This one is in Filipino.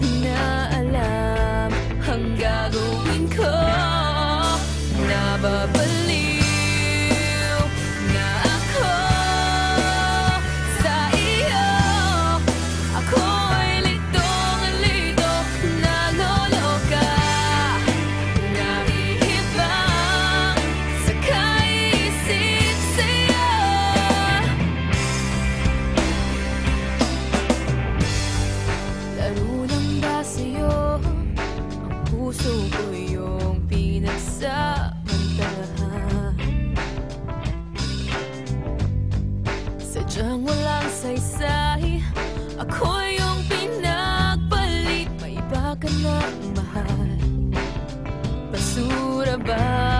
Di na alam ang gagawin ko Sadyang walang saysay. Ako yung pinagpalit. May iba ka na mahal. Basura ba